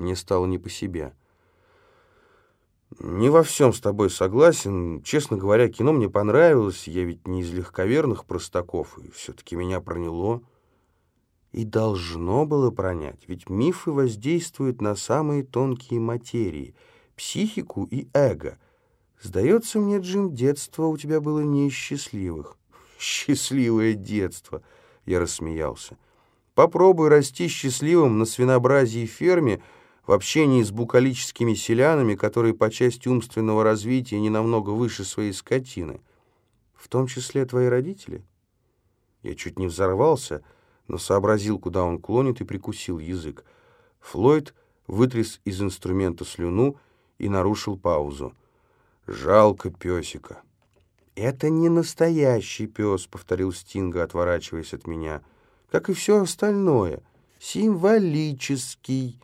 Мне стало не по себе. Не во всем с тобой согласен. Честно говоря, кино мне понравилось. Я ведь не из легковерных простаков, и все-таки меня проняло. И должно было пронять, ведь мифы воздействуют на самые тонкие материи, психику и эго. Сдается мне, Джим, детство у тебя было не из счастливых. Счастливое детство, я рассмеялся. Попробуй расти счастливым на свинообразии ферме в общении с букалическими селянами, которые по части умственного развития не намного выше своей скотины. В том числе твои родители? Я чуть не взорвался, — но сообразил, куда он клонит, и прикусил язык. Флойд вытряс из инструмента слюну и нарушил паузу. «Жалко песика». «Это не настоящий пес», — повторил Стинга, отворачиваясь от меня. «Как и все остальное. Символический.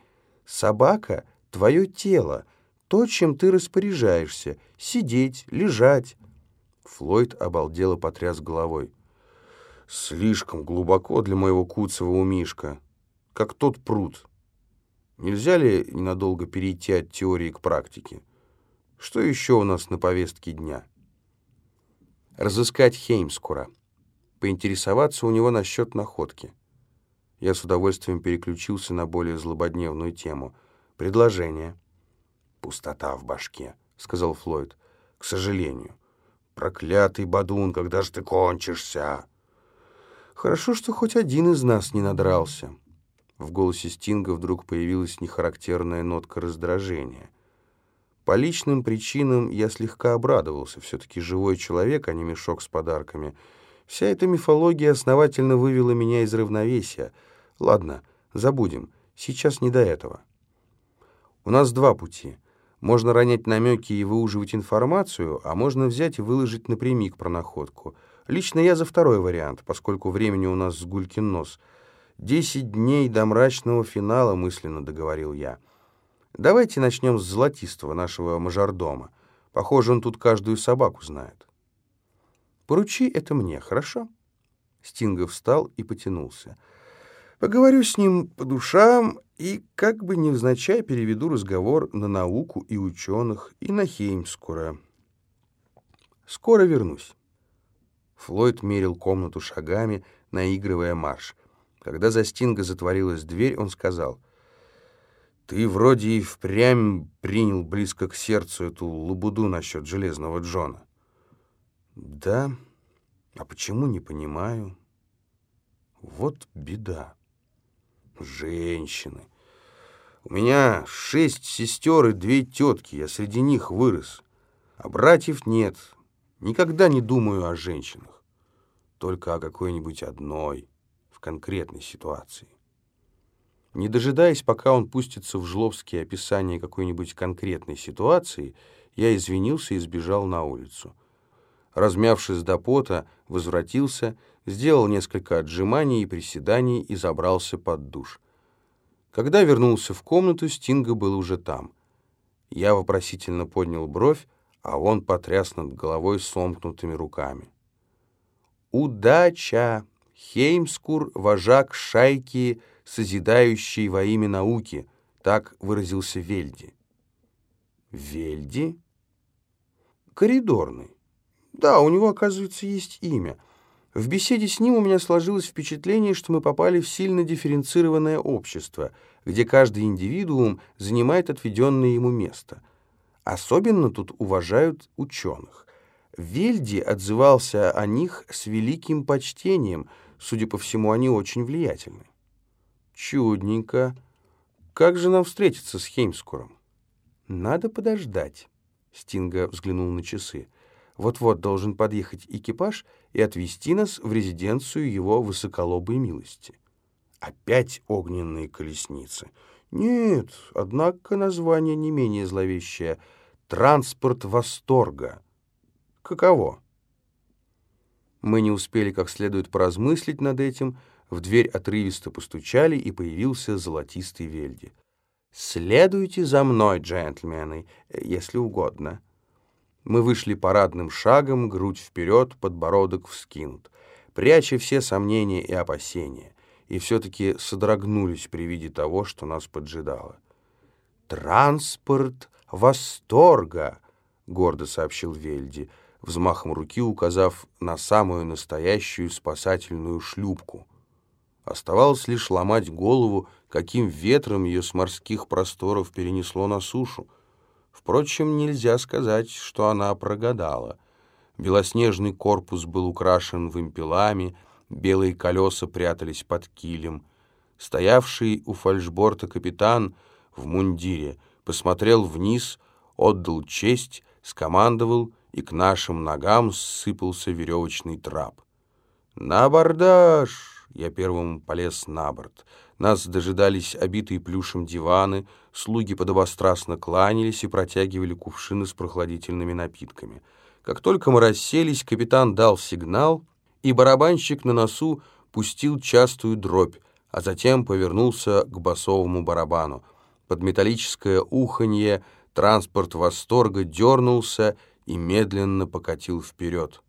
Собака — твое тело, то, чем ты распоряжаешься. Сидеть, лежать». Флойд обалдело потряс головой. Слишком глубоко для моего куцевого умишка, как тот пруд. Нельзя ли ненадолго перейти от теории к практике? Что еще у нас на повестке дня? Разыскать Хеймскура. Поинтересоваться у него насчет находки. Я с удовольствием переключился на более злободневную тему. Предложение. «Пустота в башке», — сказал Флойд. «К сожалению. Проклятый Бадун, когда же ты кончишься?» Хорошо, что хоть один из нас не надрался. В голосе Стинга вдруг появилась нехарактерная нотка раздражения. По личным причинам я слегка обрадовался. Все-таки живой человек, а не мешок с подарками. Вся эта мифология основательно вывела меня из равновесия. Ладно, забудем. Сейчас не до этого. У нас два пути. Можно ронять намеки и выуживать информацию, а можно взять и выложить напрямик про находку — Лично я за второй вариант, поскольку времени у нас с гулькин нос. Десять дней до мрачного финала, мысленно договорил я. Давайте начнем с золотистого нашего мажордома. Похоже, он тут каждую собаку знает. Поручи это мне, хорошо? Стинга встал и потянулся. Поговорю с ним по душам и, как бы невзначай, переведу разговор на науку и ученых, и на Хеймскура. Скоро вернусь. Флойд мерил комнату шагами, наигрывая марш. Когда за Стинга затворилась дверь, он сказал, «Ты вроде и впрямь принял близко к сердцу эту лабуду насчет Железного Джона». «Да? А почему, не понимаю?» «Вот беда. Женщины. У меня шесть сестер и две тетки, я среди них вырос. А братьев нет, Никогда не думаю о женщинах, только о какой-нибудь одной, в конкретной ситуации. Не дожидаясь, пока он пустится в жлобские описания какой-нибудь конкретной ситуации, я извинился и сбежал на улицу. Размявшись до пота, возвратился, сделал несколько отжиманий и приседаний и забрался под душ. Когда вернулся в комнату, Стинга был уже там. Я вопросительно поднял бровь, а он потряс над головой сомкнутыми руками. «Удача! Хеймскур — вожак шайки, созидающий во имя науки», — так выразился Вельди. «Вельди?» «Коридорный. Да, у него, оказывается, есть имя. В беседе с ним у меня сложилось впечатление, что мы попали в сильно дифференцированное общество, где каждый индивидуум занимает отведенное ему место — Особенно тут уважают ученых. Вельди отзывался о них с великим почтением. Судя по всему, они очень влиятельны. Чудненько. Как же нам встретиться с Хеймскуром? Надо подождать. Стинга взглянул на часы. Вот-вот должен подъехать экипаж и отвезти нас в резиденцию его высоколобой милости. Опять огненные колесницы. Нет, однако название не менее зловещее — Транспорт восторга. Каково? Мы не успели как следует поразмыслить над этим. В дверь отрывисто постучали, и появился золотистый Вельди. «Следуйте за мной, джентльмены, если угодно». Мы вышли парадным шагом, грудь вперед, подбородок вскинут, пряча все сомнения и опасения, и все-таки содрогнулись при виде того, что нас поджидало. «Транспорт восторга», — гордо сообщил Вельди, взмахом руки указав на самую настоящую спасательную шлюпку. Оставалось лишь ломать голову, каким ветром ее с морских просторов перенесло на сушу. Впрочем, нельзя сказать, что она прогадала. Белоснежный корпус был украшен вымпелами, белые колеса прятались под килем. Стоявший у фальшборта капитан в мундире посмотрел вниз, отдал честь, скомандовал, и к нашим ногам сыпался веревочный трап. «На абордаж!» Я первым полез на борт. Нас дожидались обитые плюшем диваны, слуги подобострастно кланялись и протягивали кувшины с прохладительными напитками. Как только мы расселись, капитан дал сигнал, и барабанщик на носу пустил частую дробь, а затем повернулся к басовому барабану. Под металлическое уханье транспорт восторга дернулся и медленно покатил вперед.